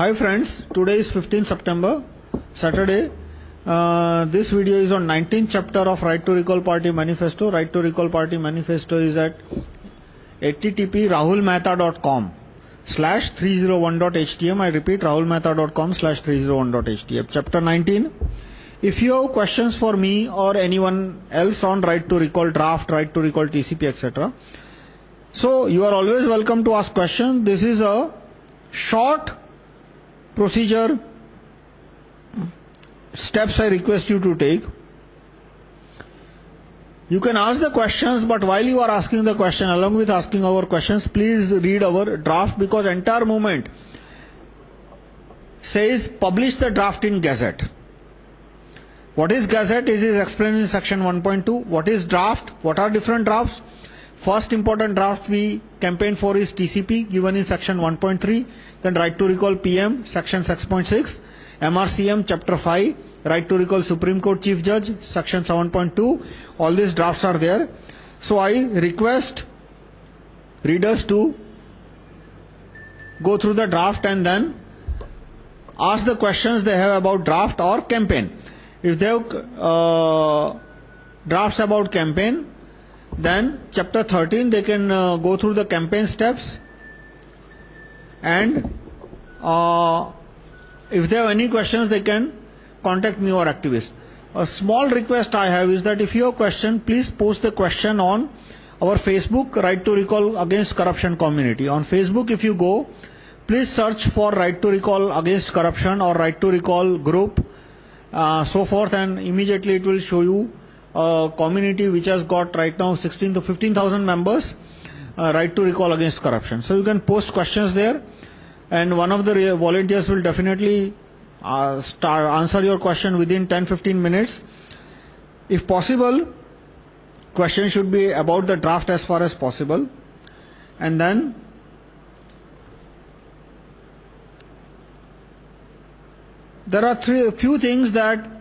Hi friends, today is 15 September, Saturday. Uh, this video is on 19th chapter of Right to Recall Party Manifesto. Right to Recall Party Manifesto is at http rahulmehta.com slash 301.htm. I repeat, rahulmehta.com slash 301.htm. Chapter 19. If you have questions for me or anyone else on Right to Recall draft, Right to Recall TCP, etc., so you are always welcome to ask questions. This is a short procedure steps I request you to take. You can ask the questions, but while you are asking the question, along with asking our questions, please read our draft because entire movement says publish the draft in Gazette. What is Gazette? It is explained in section 1.2. What is draft? What are different drafts? First important draft we campaign for is TCP given in section 1.3, then right to recall PM, section 6.6, MRCM, chapter 5, right to recall Supreme Court Chief Judge, section 7.2. All these drafts are there. So I request readers to go through the draft and then ask the questions they have about draft or campaign. If they have uh, drafts about campaign, then, chapter 13, they can uh, go through the campaign steps and uh, if they have any questions, they can contact me or activist. A small request I have is that if you have a question, please post the question on our Facebook, Right to Recall Against Corruption community. On Facebook, if you go, please search for Right to Recall Against Corruption or Right to Recall group, uh, so forth, and immediately it will show you community which has got right now 16 to 15,000 members, uh, right to recall against corruption. So you can post questions there, and one of the volunteers will definitely uh, answer your question within 10 15 minutes. If possible, question should be about the draft as far as possible, and then there are three, few things that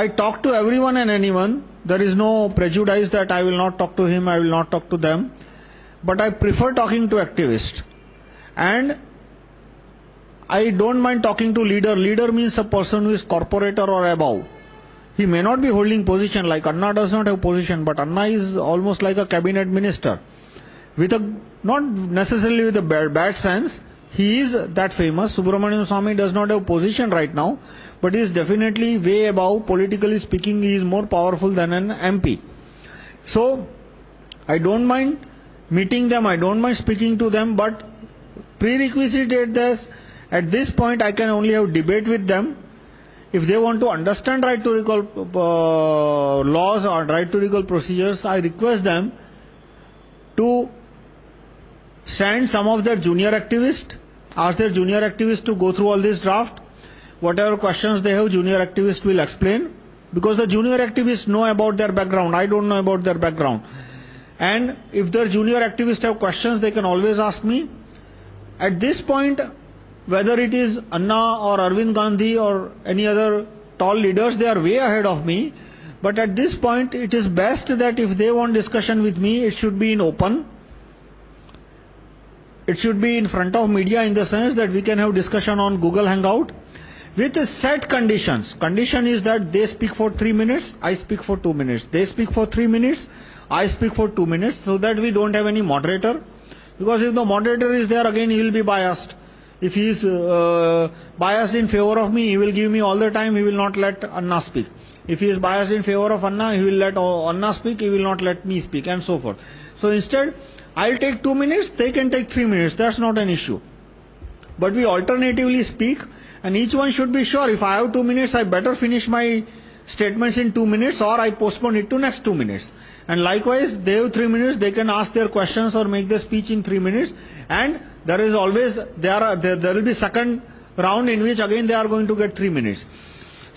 I talk to everyone and anyone. There is no prejudice that I will not talk to him, I will not talk to them. But I prefer talking to activists. And I don't mind talking to leader. Leader means a person who is corporator or above. He may not be holding position like Anna does not have position, but Anna is almost like a cabinet minister. With a, not necessarily with a bad, bad sense, he is that famous. Subramanian Swamy does not have position right now, but is definitely way above, politically speaking, he is more powerful than an MP. So, I don't mind meeting them, I don't mind speaking to them, but prerequisite at this, at this point, I can only have debate with them. If they want to understand right to recall uh, laws or right to recall procedures, I request them to send some of their junior activists, ask their junior activists to go through all this draft Whatever questions they have, junior activists will explain. Because the junior activists know about their background. I don't know about their background. And if their junior activists have questions, they can always ask me. At this point, whether it is Anna or Arvind Gandhi or any other tall leaders, they are way ahead of me. But at this point, it is best that if they want discussion with me, it should be in open. It should be in front of media in the sense that we can have discussion on Google Hangout with set conditions. Condition is that they speak for 3 minutes, I speak for 2 minutes. They speak for 3 minutes, I speak for 2 minutes, so that we don't have any moderator. Because if the moderator is there, again he will be biased. If he is uh, biased in favor of me, he will give me all the time, he will not let Anna speak. If he is biased in favor of Anna, he will let Anna speak, he will not let me speak, and so forth. So instead, I'll take 2 minutes, they can take 3 minutes, that's not an issue. But we alternatively speak and each one should be sure if I have two minutes, I better finish my statements in two minutes or I postpone it to next two minutes. And likewise, they have three minutes, they can ask their questions or make their speech in three minutes. And there is always, there, are, there, there will be second round in which again they are going to get three minutes.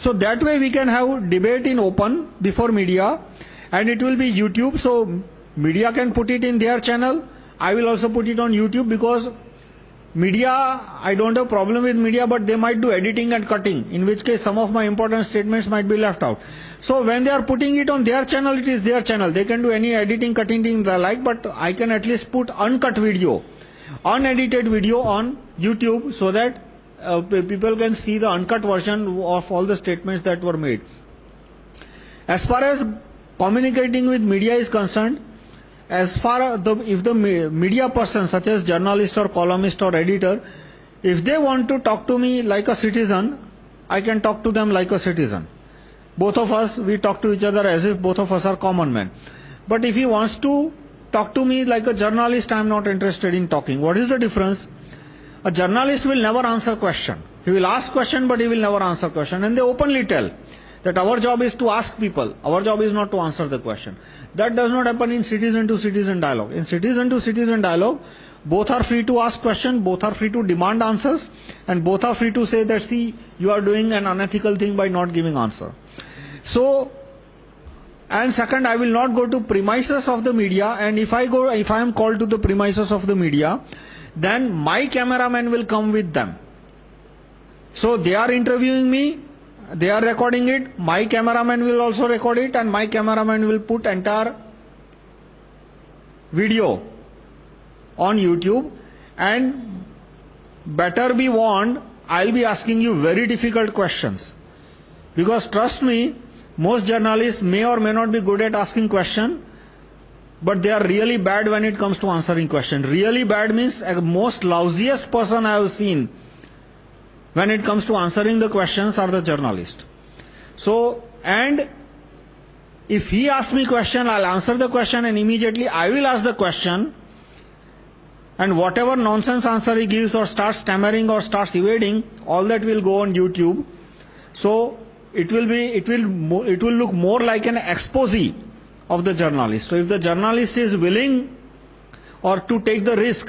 So that way we can have debate in open before media and it will be YouTube. So media can put it in their channel. I will also put it on YouTube because Media, I don't have problem with media, but they might do editing and cutting, in which case some of my important statements might be left out. So when they are putting it on their channel, it is their channel. They can do any editing, cutting thing they like, but I can at least put uncut video unedited video on YouTube so that uh, people can see the uncut version of all the statements that were made. As far as communicating with media is concerned, as far as the, if the media person, such as journalist or columnist or editor, if they want to talk to me like a citizen, I can talk to them like a citizen. Both of us, we talk to each other as if both of us are common men. But if he wants to talk to me like a journalist, I am not interested in talking. What is the difference? A journalist will never answer question. He will ask question, but he will never answer question. And they openly tell that our job is to ask people. Our job is not to answer the question. That does not happen in citizen to citizen dialogue. In citizen to citizen dialogue, both are free to ask questions, both are free to demand answers, and both are free to say that, see, you are doing an unethical thing by not giving answer. So, and second, I will not go to premises of the media, and if I go, if I am called to the premises of the media, then my cameraman will come with them. So they are interviewing me, they are recording it, my cameraman will also record it, and my cameraman will put entire video on YouTube. And better be warned, I'll be asking you very difficult questions. Because trust me, most journalists may or may not be good at asking questions, but they are really bad when it comes to answering questions. Really bad means the most lousiest person I have seen when it comes to answering the questions are the journalist. So, and if he asks me a question, I'll answer the question and immediately I will ask the question and whatever nonsense answer he gives or starts stammering or starts evading, all that will go on YouTube. So, it will be, it will, it will look more like an expose of the journalist. So, if the journalist is willing or to take the risk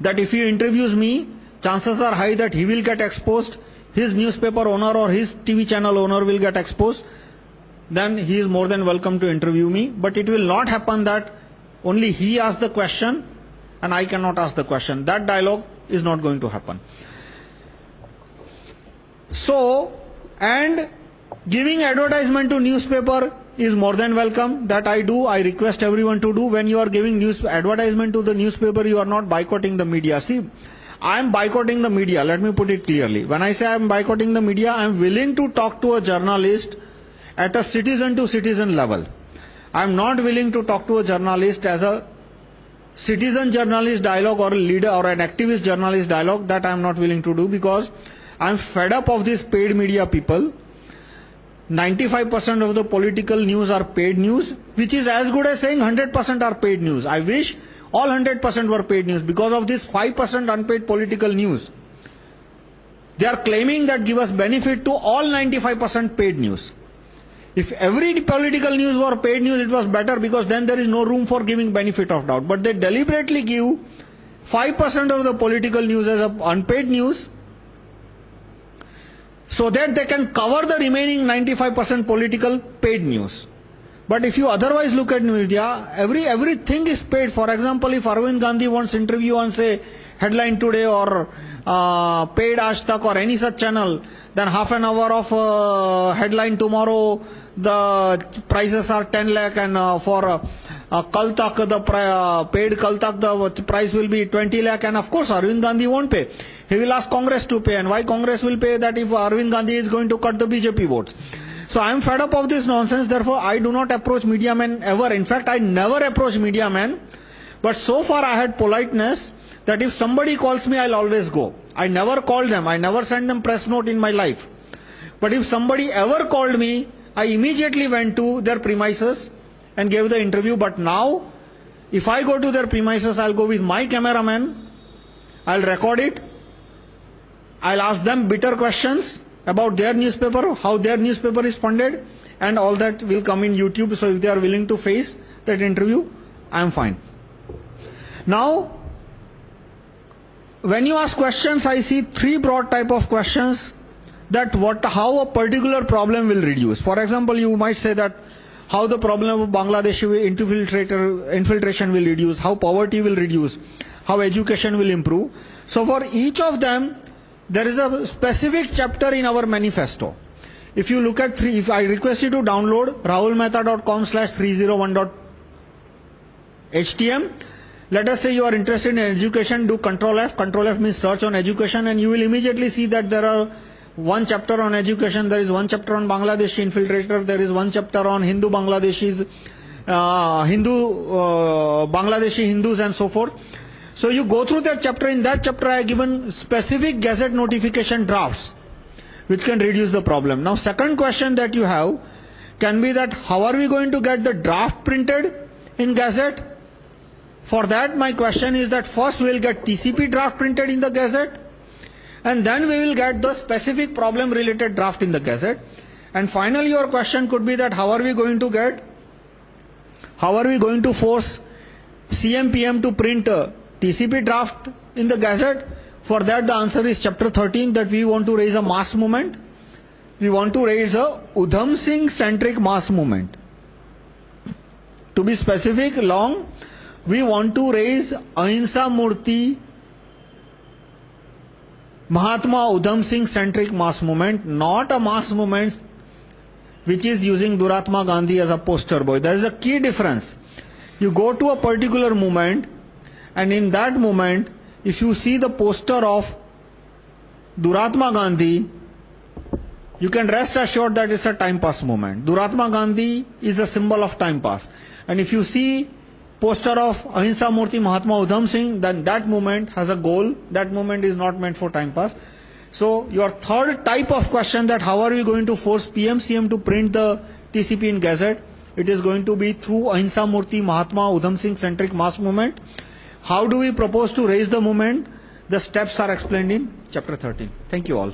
that if he interviews me, chances are high that he will get exposed, his newspaper owner or his TV channel owner will get exposed, then he is more than welcome to interview me. But it will not happen that only he asks the question and I cannot ask the question. That dialogue is not going to happen. So, and giving advertisement to newspaper is more than welcome. That I do. I request everyone to do. When you are giving news advertisement to the newspaper, you are not boycotting the media. See, I am boycotting the media. Let me put it clearly. When I say I am boycotting the media, I am willing to talk to a journalist at a citizen to citizen level. I am not willing to talk to a journalist as a citizen journalist dialogue or a leader or an activist journalist dialogue. That I am not willing to do because I am fed up of these paid media people. 95% of the political news are paid news, which is as good as saying 100% are paid news. I wish all 100% were paid news because of this 5% unpaid political news. They are claiming that give us benefit to all 95% paid news. If every political news were paid news, it was better because then there is no room for giving benefit of doubt. But they deliberately give 5% of the political news as unpaid news so that they can cover the remaining 95% political paid news. But if you otherwise look at media, every, everything is paid. For example, if Arvind Gandhi wants interview on, say, Headline Today or uh, paid Aaj or any such channel, then half an hour of uh, headline tomorrow, the prices are 10 lakh, and uh, for uh, uh, Kal Tak, the paid Kal Tak, the price will be 20 lakh, and of course, Arvind Gandhi won't pay. He will ask Congress to pay, and why Congress will pay that if Arvind Gandhi is going to cut the BJP votes. So I am fed up of this nonsense, therefore I do not approach media men ever. In fact, I never approach media men. But so far I had politeness that if somebody calls me, I'll always go. I never called them, I never sent them press note in my life. But if somebody ever called me, I immediately went to their premises and gave the interview. But now, if I go to their premises, I'll go with my cameraman, I'll record it, I'll ask them bitter questions about their newspaper, how their newspaper is funded, and all that will come in YouTube. So if they are willing to face that interview, I am fine. Now, when you ask questions, I see three broad type of questions that what, how a particular problem will reduce. For example, you might say that how the problem of infiltrator, infiltration will reduce, how poverty will reduce, how education will improve. So for each of them, there is a specific chapter in our manifesto. If you look at three, if I request you to download rahulmehta.com slash 301.htm, Let us say you are interested in education, do Control F. Control F means search on education, and you will immediately see that there are one chapter on education, there is one chapter on Bangladeshi infiltrator, there is one chapter on Hindu Bangladeshis, uh, Hindu, uh, Bangladeshi Hindus, and so forth. So you go through that chapter. In that chapter, I have given specific gazette notification drafts, which can reduce the problem. Now, second question that you have can be that how are we going to get the draft printed in gazette? For that, my question is that first we will get TCP draft printed in the gazette, and then we will get the specific problem related draft in the gazette. And finally, your question could be that how are we going to get, how are we going to force CMPM to print a TCP draft in the gazette? For that, the answer is chapter 13 that we want to raise a mass movement. We want to raise a Udham Singh centric mass movement. To be specific, long, we want to raise Ahimsa Murti Mahatma Udham Singh centric mass movement, not a mass movement which is using Duratma Gandhi as a poster boy. There is a key difference. You go to a particular movement, and in that moment, if you see the poster of Duratma Gandhi, you can rest assured that it's a time pass movement. Duratma Gandhi is a symbol of time pass. And if you see poster of Ahimsa Murti Mahatma Udham Singh, then that movement has a goal. That movement is not meant for time pass. So, your third type of question that how are we going to force PMCM to print the TCP in Gazette? It is going to be through Ahimsa Murti Mahatma Udham Singh centric mass movement. How do we propose to raise the movement? The steps are explained in chapter 13. Thank you all.